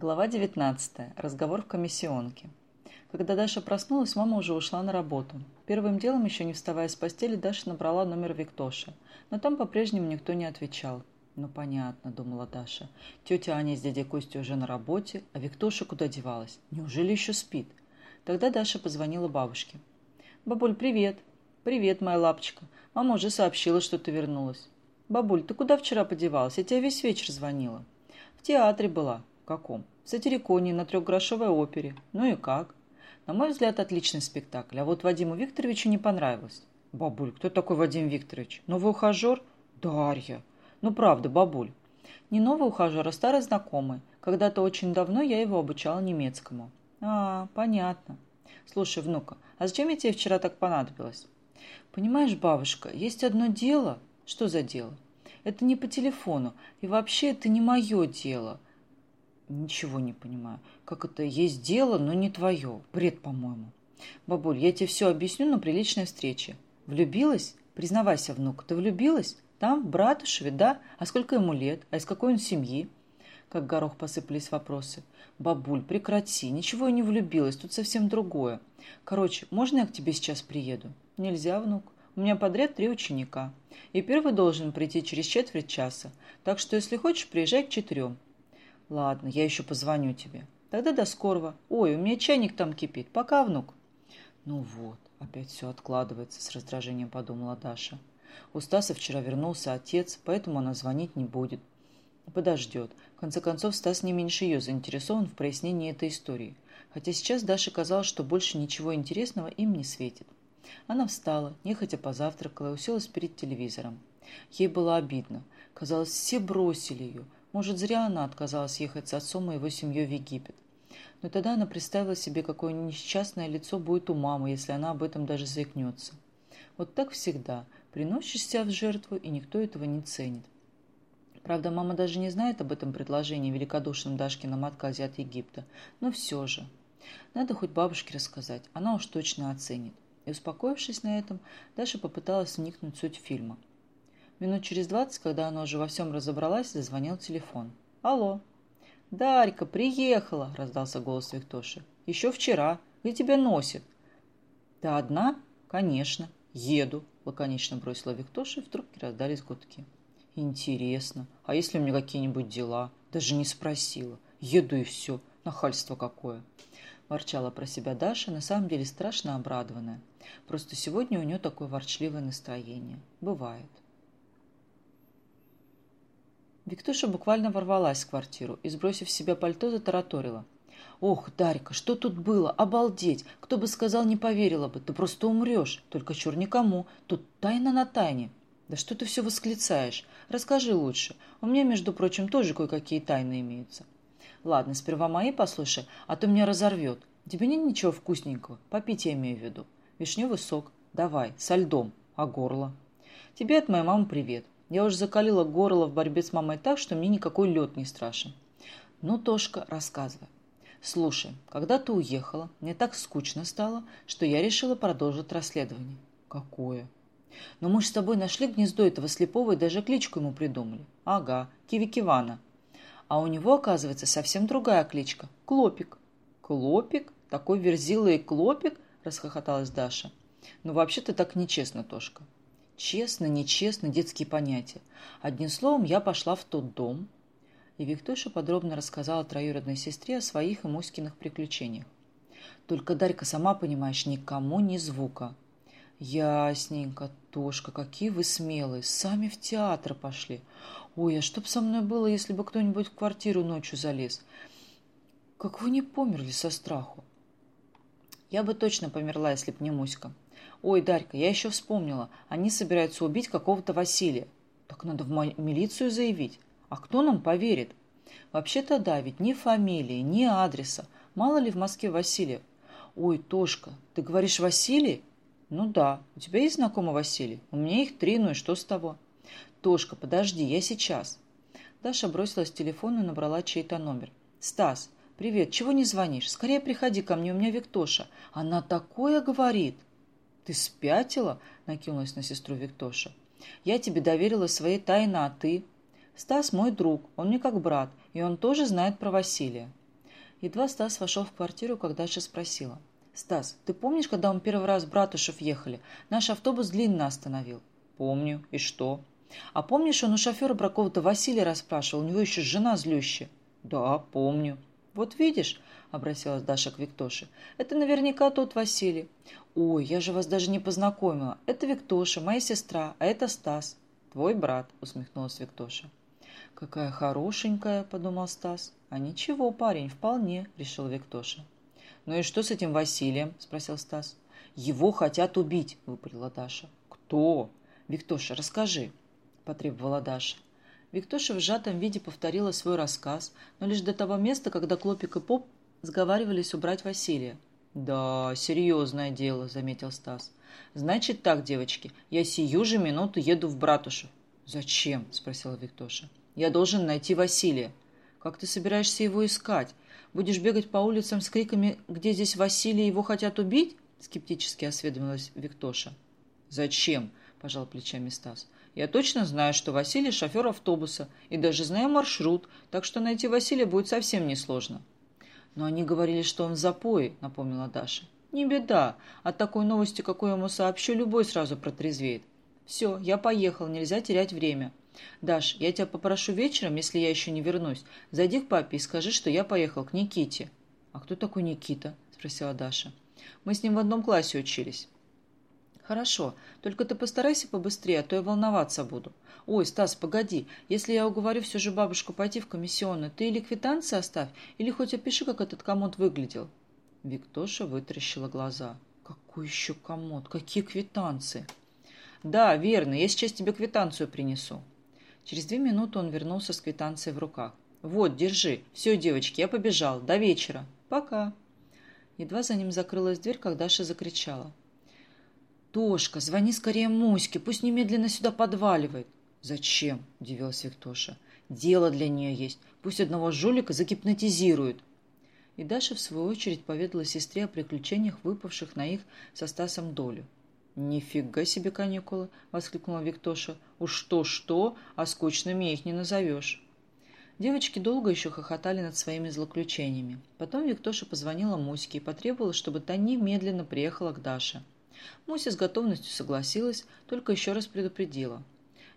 Глава 19. Разговор в комиссионке. Когда Даша проснулась, мама уже ушла на работу. Первым делом, еще не вставая с постели, Даша набрала номер Виктоши. Но там по-прежнему никто не отвечал. «Ну, понятно», — думала Даша. «Тетя Аня с дядей Костей уже на работе, а Виктоша куда девалась? Неужели еще спит?» Тогда Даша позвонила бабушке. «Бабуль, привет!» «Привет, моя лапочка. Мама уже сообщила, что ты вернулась». «Бабуль, ты куда вчера подевалась? Я тебе весь вечер звонила». «В театре была». «Каком?» «В Сатириконе, на трехгрошовой опере». «Ну и как?» «На мой взгляд, отличный спектакль. А вот Вадиму Викторовичу не понравилось». «Бабуль, кто такой Вадим Викторович? Новый ухажер?» «Дарья». «Ну правда, бабуль». «Не новый ухажер, а старый знакомый. Когда-то очень давно я его обучала немецкому». «А, понятно». «Слушай, внука, а зачем я тебе вчера так понадобилась?» «Понимаешь, бабушка, есть одно дело». «Что за дело?» «Это не по телефону. И вообще это не мое дело». «Ничего не понимаю. Как это есть дело, но не твое? Бред, по-моему». «Бабуль, я тебе все объясню на приличной встрече. Влюбилась? Признавайся, внук, ты влюбилась? Там, в Братушеве, да? А сколько ему лет? А из какой он семьи?» Как горох посыпались вопросы. «Бабуль, прекрати, ничего я не влюбилась, тут совсем другое. Короче, можно я к тебе сейчас приеду?» «Нельзя, внук. У меня подряд три ученика. И первый должен прийти через четверть часа. Так что, если хочешь, приезжай к четырем». «Ладно, я еще позвоню тебе». «Тогда до скорого. Ой, у меня чайник там кипит. Пока, внук». «Ну вот, опять все откладывается», — с раздражением подумала Даша. У Стаса вчера вернулся отец, поэтому она звонить не будет. Подождет. В конце концов, Стас не меньше ее заинтересован в прояснении этой истории. Хотя сейчас Даше казалось, что больше ничего интересного им не светит. Она встала, нехотя позавтракала и уселась перед телевизором. Ей было обидно. Казалось, все бросили ее. Может, зря она отказалась ехать с отцом и его семьей в Египет. Но тогда она представила себе, какое несчастное лицо будет у мамы, если она об этом даже заикнется. Вот так всегда. Приносишь себя в жертву, и никто этого не ценит. Правда, мама даже не знает об этом предложении великодушном Дашкином отказе от Египта. Но все же. Надо хоть бабушке рассказать, она уж точно оценит. И успокоившись на этом, Даша попыталась вникнуть в суть фильма. Минут через двадцать, когда она уже во всем разобралась, зазвонил телефон. «Алло!» «Дарька, приехала!» – раздался голос Виктоши. «Еще вчера. Где тебя носит?» «Ты одна?» «Конечно. Еду», – лаконично бросила Виктоша, и в трубке раздались гудки. «Интересно. А если у меня какие-нибудь дела?» Даже не спросила. «Еду и все. Нахальство какое!» Ворчала про себя Даша, на самом деле страшно обрадованная. Просто сегодня у нее такое ворчливое настроение. Бывает. Виктуша буквально ворвалась в квартиру и, сбросив с себя пальто, затараторила. «Ох, Дарька, что тут было? Обалдеть! Кто бы сказал, не поверила бы. Ты просто умрешь. Только чур никому. Тут тайна на тайне. Да что ты все восклицаешь? Расскажи лучше. У меня, между прочим, тоже кое-какие тайны имеются». «Ладно, сперва мои послушай, а то меня разорвет. Тебе нет ничего вкусненького? Попить я имею в виду. Вишневый сок. Давай, со льдом. А горло? Тебе от моей мамы привет. Я уже закалила горло в борьбе с мамой так, что мне никакой лед не страшен. Ну, Тошка, рассказывай. Слушай, когда ты уехала, мне так скучно стало, что я решила продолжить расследование. Какое? Но мы же с тобой нашли гнездо этого слепого и даже кличку ему придумали. Ага, Кивикивана. А у него, оказывается, совсем другая кличка – Клопик. Клопик? Такой верзилый Клопик? Расхохоталась Даша. Ну, вообще-то так нечестно, Тошка. Честно, нечестно, детские понятия. Одним словом, я пошла в тот дом. И Виктоша подробно рассказала троюродной сестре о своих и Муськиных приключениях. Только, Дарька, сама понимаешь, никому ни звука. Ясненько, Тошка, какие вы смелые, сами в театр пошли. Ой, а что бы со мной было, если бы кто-нибудь в квартиру ночью залез? Как вы не померли со страху? Я бы точно померла, если б не Муська. Ой, Дарька, я еще вспомнила. Они собираются убить какого-то Василия. Так надо в милицию заявить. А кто нам поверит? Вообще-то да, ведь ни фамилии, ни адреса. Мало ли в Москве Василия. Ой, Тошка, ты говоришь Василий? Ну да, у тебя есть знакомый Василий? У меня их три, ну и что с того? Тошка, подожди, я сейчас. Даша бросилась к телефону и набрала чей-то номер. Стас, «Привет, чего не звонишь? Скорее приходи ко мне, у меня Виктоша. Она такое говорит!» «Ты спятила?» — накинулась на сестру Виктоша. «Я тебе доверила свои тайны, а ты...» «Стас мой друг, он мне как брат, и он тоже знает про Василия». Едва Стас вошел в квартиру, как Даша спросила. «Стас, ты помнишь, когда мы первый раз в Братушев ехали? Наш автобус длинно остановил». «Помню. И что?» «А помнишь, он у шофера про какого-то Василия расспрашивал? У него еще жена злющая». «Да, помню». «Вот видишь», — обратилась Даша к Виктоше, — «это наверняка тот Василий». «Ой, я же вас даже не познакомила. Это Виктоша, моя сестра, а это Стас». «Твой брат», — усмехнулась Виктоша. «Какая хорошенькая», — подумал Стас. «А ничего, парень, вполне», — решил Виктоша. «Ну и что с этим Василием?» – спросил Стас. «Его хотят убить», – выпалила Даша. «Кто?» «Виктоша, расскажи», – потребовала Даша. Виктоша в сжатом виде повторила свой рассказ, но лишь до того места, когда Клопик и Поп сговаривались убрать Василия. «Да, серьезное дело», — заметил Стас. «Значит так, девочки, я сию же минуту еду в Братушев». «Зачем?» — спросила Виктоша. «Я должен найти Василия». «Как ты собираешься его искать? Будешь бегать по улицам с криками «Где здесь Василий? Его хотят убить?» Скептически осведомилась Виктоша. «Зачем?» – пожал плечами Стас. «Я точно знаю, что Василий – шофер автобуса, и даже знаю маршрут, так что найти Василия будет совсем несложно». «Но они говорили, что он в запое», – напомнила Даша. «Не беда. От такой новости, какую ему сообщу, любой сразу протрезвеет. Все, я поехал, нельзя терять время. «Даш, я тебя попрошу вечером, если я еще не вернусь, зайди к папе и скажи, что я поехал к Никите». «А кто такой Никита?» – спросила Даша. «Мы с ним в одном классе учились». «Хорошо, только ты постарайся побыстрее, а то я волноваться буду. Ой, Стас, погоди, если я уговорю все же бабушку пойти в комиссионную, ты или квитанции оставь, или хоть опиши, как этот комод выглядел». Виктоша вытрящила глаза. «Какой еще комод? Какие квитанции?» «Да, верно, я сейчас тебе квитанцию принесу». Через две минуты он вернулся с квитанцией в руках. «Вот, держи. Все, девочки, я побежал. До вечера. Пока». Едва за ним закрылась дверь, как Даша закричала. «Тошка, звони скорее Муське, пусть немедленно сюда подваливает». «Зачем?» – удивилась Виктоша. «Дело для нее есть. Пусть одного жулика загипнотизирует». И Даша, в свою очередь, поведала сестре о приключениях, выпавших на их со Стасом долю. «Нифига себе каникулы!» — воскликнула Виктоша. «Уж что-что, а скучными их не назовешь». Девочки долго еще хохотали над своими злоключениями. Потом Виктоша позвонила Муське и потребовала, чтобы та немедленно приехала к Даше. Муся с готовностью согласилась, только еще раз предупредила.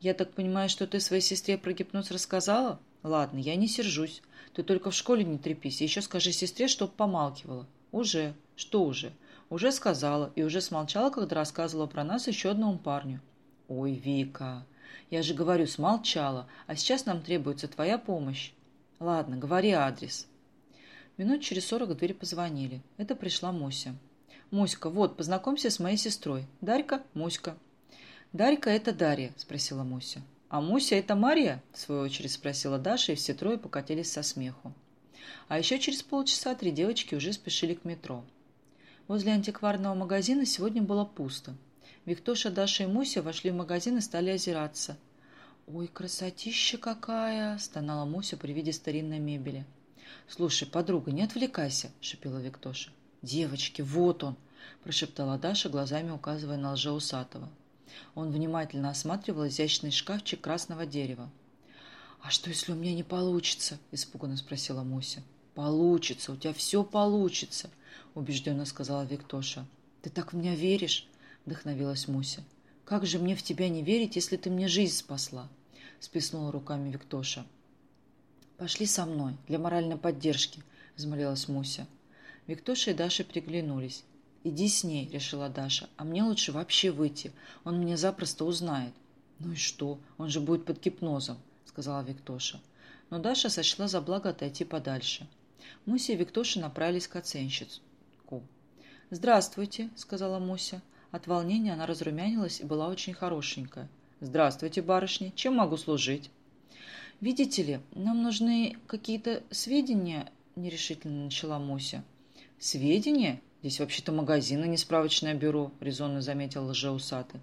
«Я так понимаю, что ты своей сестре про гипноз рассказала? Ладно, я не сержусь. Ты только в школе не трепись, еще скажи сестре, чтоб помалкивала». «Уже. Что уже?» Уже сказала и уже смолчала, когда рассказывала про нас еще одному парню. Ой, Вика, я же говорю, смолчала, а сейчас нам требуется твоя помощь. Ладно, говори адрес. Минут через сорок в дверь позвонили. Это пришла Муся. «Муська, вот, познакомься с моей сестрой. Дарька, Муська». «Дарька – это Дарья?» – спросила Муся. «А Муся – это Мария?» – в свою очередь спросила Даша, и все трое покатились со смеху. А еще через полчаса три девочки уже спешили к метро. Возле антикварного магазина сегодня было пусто. Виктоша, Даша и Муся вошли в магазин и стали озираться. «Ой, красотища какая!» – стонала Муся при виде старинной мебели. «Слушай, подруга, не отвлекайся!» – шепела Виктоша. «Девочки, вот он!» – прошептала Даша, глазами указывая на лжеусатого. Он внимательно осматривал изящный шкафчик красного дерева. «А что, если у меня не получится?» – испуганно спросила Муся. «Получится, у тебя все получится!» убежденно сказала Виктоша. «Ты так в меня веришь?» – вдохновилась Муся. «Как же мне в тебя не верить, если ты мне жизнь спасла?» – сплеснула руками Виктоша. «Пошли со мной, для моральной поддержки», – взмолилась Муся. Виктоша и Даша приглянулись. «Иди с ней», – решила Даша, – «а мне лучше вообще выйти. Он меня запросто узнает». «Ну и что? Он же будет под гипнозом», – сказала Виктоша. Но Даша сочла за благо отойти подальше. Муся и Виктоша направились к оценщицу. «Здравствуйте», — сказала Муся. От волнения она разрумянилась и была очень хорошенькая. «Здравствуйте, барышни. Чем могу служить?» «Видите ли, нам нужны какие-то сведения», — нерешительно начала Муся. «Сведения? Здесь вообще-то магазин, а не справочное бюро», — резонно заметил лжеусатый.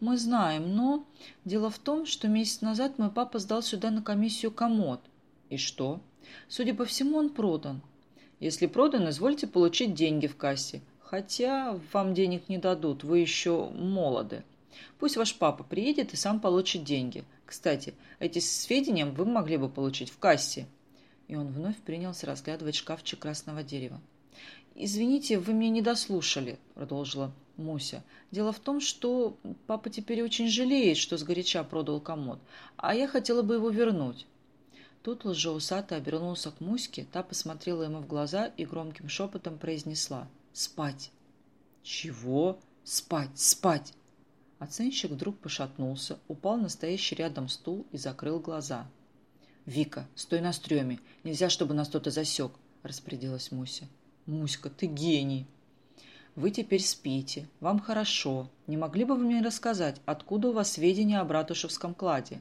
«Мы знаем, но дело в том, что месяц назад мой папа сдал сюда на комиссию комод». «И что?» «Судя по всему, он продан». «Если продан, извольте получить деньги в кассе. Хотя вам денег не дадут, вы еще молоды. Пусть ваш папа приедет и сам получит деньги. Кстати, эти сведения вы могли бы получить в кассе. И он вновь принялся разглядывать шкафчик красного дерева. «Извините, вы меня не дослушали», — продолжила Муся. «Дело в том, что папа теперь очень жалеет, что сгоряча продал комод, а я хотела бы его вернуть». Тут лжеусатый обернулся к Муське, та посмотрела ему в глаза и громким шепотом произнесла «Спать!» «Чего? Спать! Спать!» Оценщик вдруг пошатнулся, упал на стоящий рядом стул и закрыл глаза. «Вика, стой на стреме! Нельзя, чтобы нас кто-то засек!» – распорядилась Муся. «Муська, ты гений!» «Вы теперь спите. Вам хорошо. Не могли бы вы мне рассказать, откуда у вас сведения о Братушевском кладе?»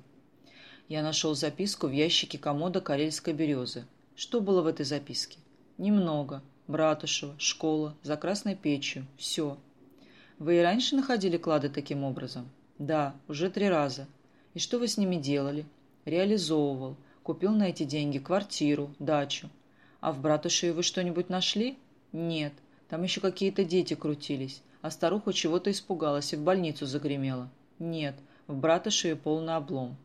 Я нашел записку в ящике комода карельской березы. Что было в этой записке? Немного. Братушева, школа, за красной печью. Все. Вы и раньше находили клады таким образом? Да, уже три раза. И что вы с ними делали? Реализовывал. Купил на эти деньги квартиру, дачу. А в Братушеве вы что-нибудь нашли? Нет. Там еще какие-то дети крутились. А старуха чего-то испугалась и в больницу загремела. Нет, в Братушеве полный облом.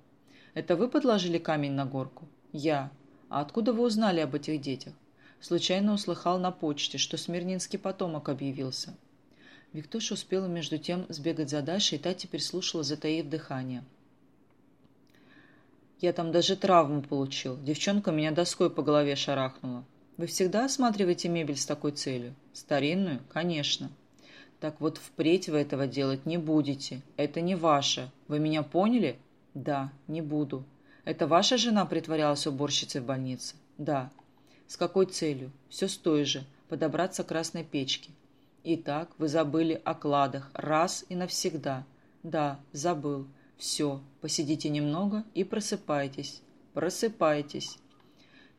Это вы подложили камень на горку? Я. А откуда вы узнали об этих детях? Случайно услыхал на почте, что Смирнинский потомок объявился. Виктоша успела между тем сбегать за Дашей, и та теперь слушала, затаив дыхание. Я там даже травму получил. Девчонка меня доской по голове шарахнула. Вы всегда осматриваете мебель с такой целью? Старинную? Конечно. Так вот, впредь вы этого делать не будете. Это не ваше. Вы меня поняли? Да, не буду. Это ваша жена притворялась уборщицей в больнице? Да. С какой целью? Все с той же. Подобраться к красной печке. Итак, вы забыли о кладах раз и навсегда. Да, забыл. Все, посидите немного и просыпайтесь. Просыпайтесь.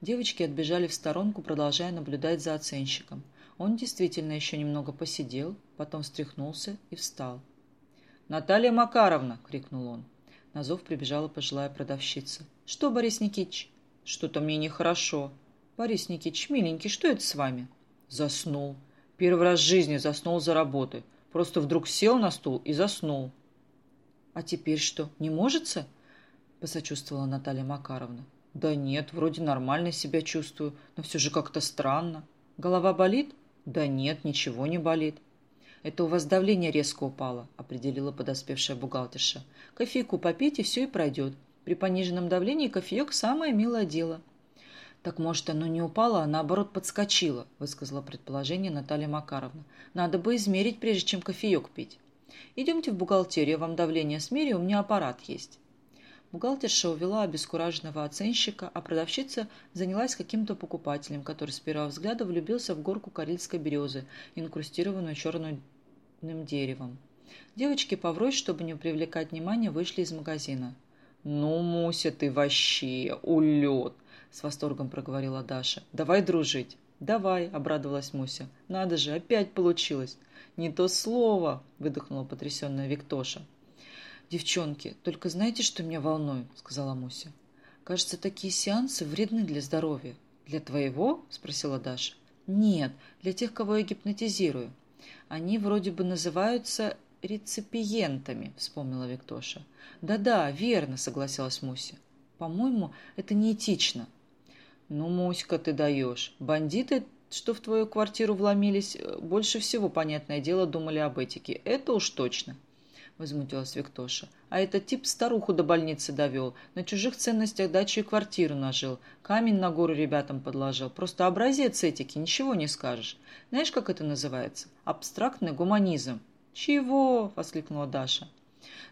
Девочки отбежали в сторонку, продолжая наблюдать за оценщиком. Он действительно еще немного посидел, потом встряхнулся и встал. «Наталья Макаровна!» — крикнул он. На зов прибежала пожилая продавщица. «Что, Борис Никитич?» «Что-то мне нехорошо». «Борис Никитич, миленький, что это с вами?» «Заснул. Первый раз в жизни заснул за работы. Просто вдруг сел на стул и заснул». «А теперь что, не можется?» посочувствовала Наталья Макаровна. «Да нет, вроде нормально себя чувствую, но все же как-то странно. Голова болит?» «Да нет, ничего не болит. «Это у вас давление резко упало», — определила подоспевшая бухгалтерша. «Кофейку попейте, все и пройдет. При пониженном давлении кофеек – самое милое дело». «Так, может, оно не упало, а наоборот подскочило», – высказала предположение Наталья Макаровна. «Надо бы измерить, прежде чем кофеек пить. Идемте в бухгалтерию, вам давление смерю, у меня аппарат есть». Бухгалтерша увела обескураженного оценщика, а продавщица занялась каким-то покупателем, который с первого взгляда влюбился в горку карельской березы, инкрустированную черной деревом. Девочки поврось, чтобы не привлекать внимания, вышли из магазина. «Ну, Муся, ты вообще улет!» — с восторгом проговорила Даша. «Давай дружить!» «Давай!» — обрадовалась Муся. «Надо же, опять получилось!» «Не то слово!» — выдохнула потрясенная Виктоша. «Девчонки, только знаете, что меня волнует?» — сказала Муся. «Кажется, такие сеансы вредны для здоровья». «Для твоего?» — спросила Даша. «Нет, для тех, кого я гипнотизирую. Они вроде бы называются реципиентами, вспомнила Виктоша. Да-да, верно, согласилась Муся. По-моему, это неэтично. Ну, Муська, ты даешь. Бандиты, что в твою квартиру вломились, больше всего, понятное дело, думали об этике. Это уж точно. — возмутилась Виктоша. «А этот тип старуху до больницы довел, на чужих ценностях дачу и квартиру нажил, камень на гору ребятам подложил. Просто образец этики, ничего не скажешь. Знаешь, как это называется? Абстрактный гуманизм». «Чего?» — воскликнула Даша.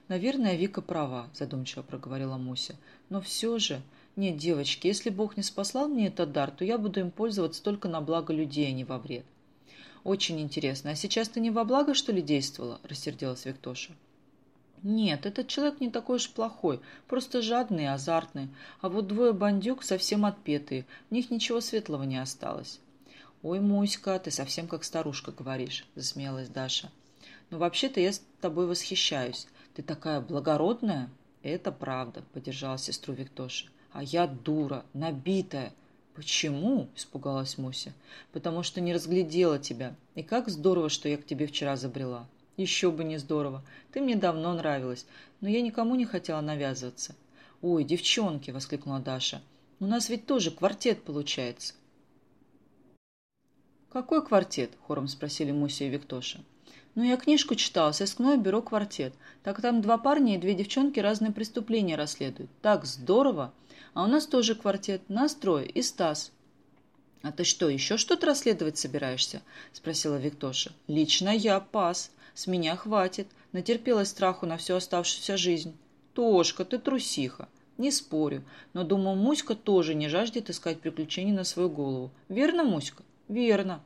«Наверное, Вика права», — задумчиво проговорила Муся. «Но все же...» «Нет, девочки, если Бог не спаслал мне этот дар, то я буду им пользоваться только на благо людей, а не во вред». «Очень интересно. А сейчас ты не во благо, что ли, действовала?» — рассердилась Виктоша. Нет, этот человек не такой уж плохой, просто жадный и азартный. А вот двое бандюк совсем отпетые, в них ничего светлого не осталось. «Ой, Муська, ты совсем как старушка говоришь», — засмеялась Даша. «Но вообще-то я с тобой восхищаюсь. Ты такая благородная». «Это правда», — поддержала сестру Виктоша. «А я дура, набитая». «Почему?» – испугалась Муся. «Потому что не разглядела тебя. И как здорово, что я к тебе вчера забрела. Еще бы не здорово. Ты мне давно нравилась, но я никому не хотела навязываться. «Ой, девчонки!» – воскликнула Даша. У нас ведь тоже квартет получается. «Какой квартет?» – хором спросили Муся и Виктоша. «Ну, я книжку читала, сыскное бюро «Квартет». Так там два парня и две девчонки разные преступления расследуют. Так здорово! А у нас тоже квартет, нас трое и Стас». «А ты что, еще что-то расследовать собираешься?» – спросила Виктоша. «Лично я пас. С меня хватит. Натерпелась страху на всю оставшуюся жизнь». «Тошка, ты трусиха». «Не спорю, но, думаю, Муська тоже не жаждет искать приключений на свою голову. Верно, Муська?» «Верно.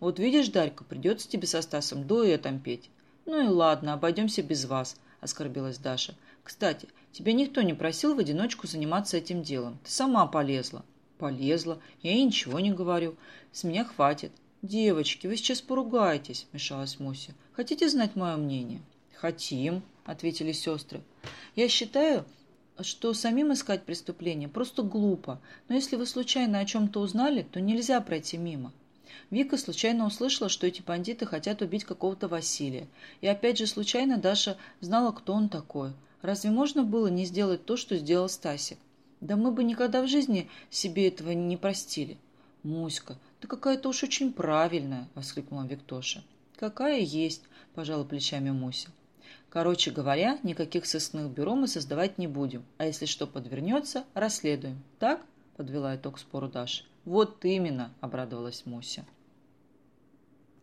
Вот видишь, Дарька, придется тебе со Стасом дуэтом петь». «Ну и ладно, обойдемся без вас», — оскорбилась Даша. «Кстати, тебя никто не просил в одиночку заниматься этим делом. Ты сама полезла». «Полезла. Я ей ничего не говорю. С меня хватит». «Девочки, вы сейчас поругаетесь», — мешалась Муся. «Хотите знать мое мнение?» «Хотим», — ответили сестры. «Я считаю, что самим искать преступление просто глупо, но если вы случайно о чем-то узнали, то нельзя пройти мимо. Вика случайно услышала, что эти бандиты хотят убить какого-то Василия. И опять же случайно Даша знала, кто он такой. Разве можно было не сделать то, что сделал Стасик? Да мы бы никогда в жизни себе этого не простили. «Муська, ты какая-то уж очень правильная!» — воскликнула Виктоша. «Какая есть!» — пожала плечами Муся. Короче говоря, никаких сыскных бюро мы создавать не будем, а если что подвернется, расследуем. Так? Подвела итог спору Даша. Вот именно, обрадовалась Муся.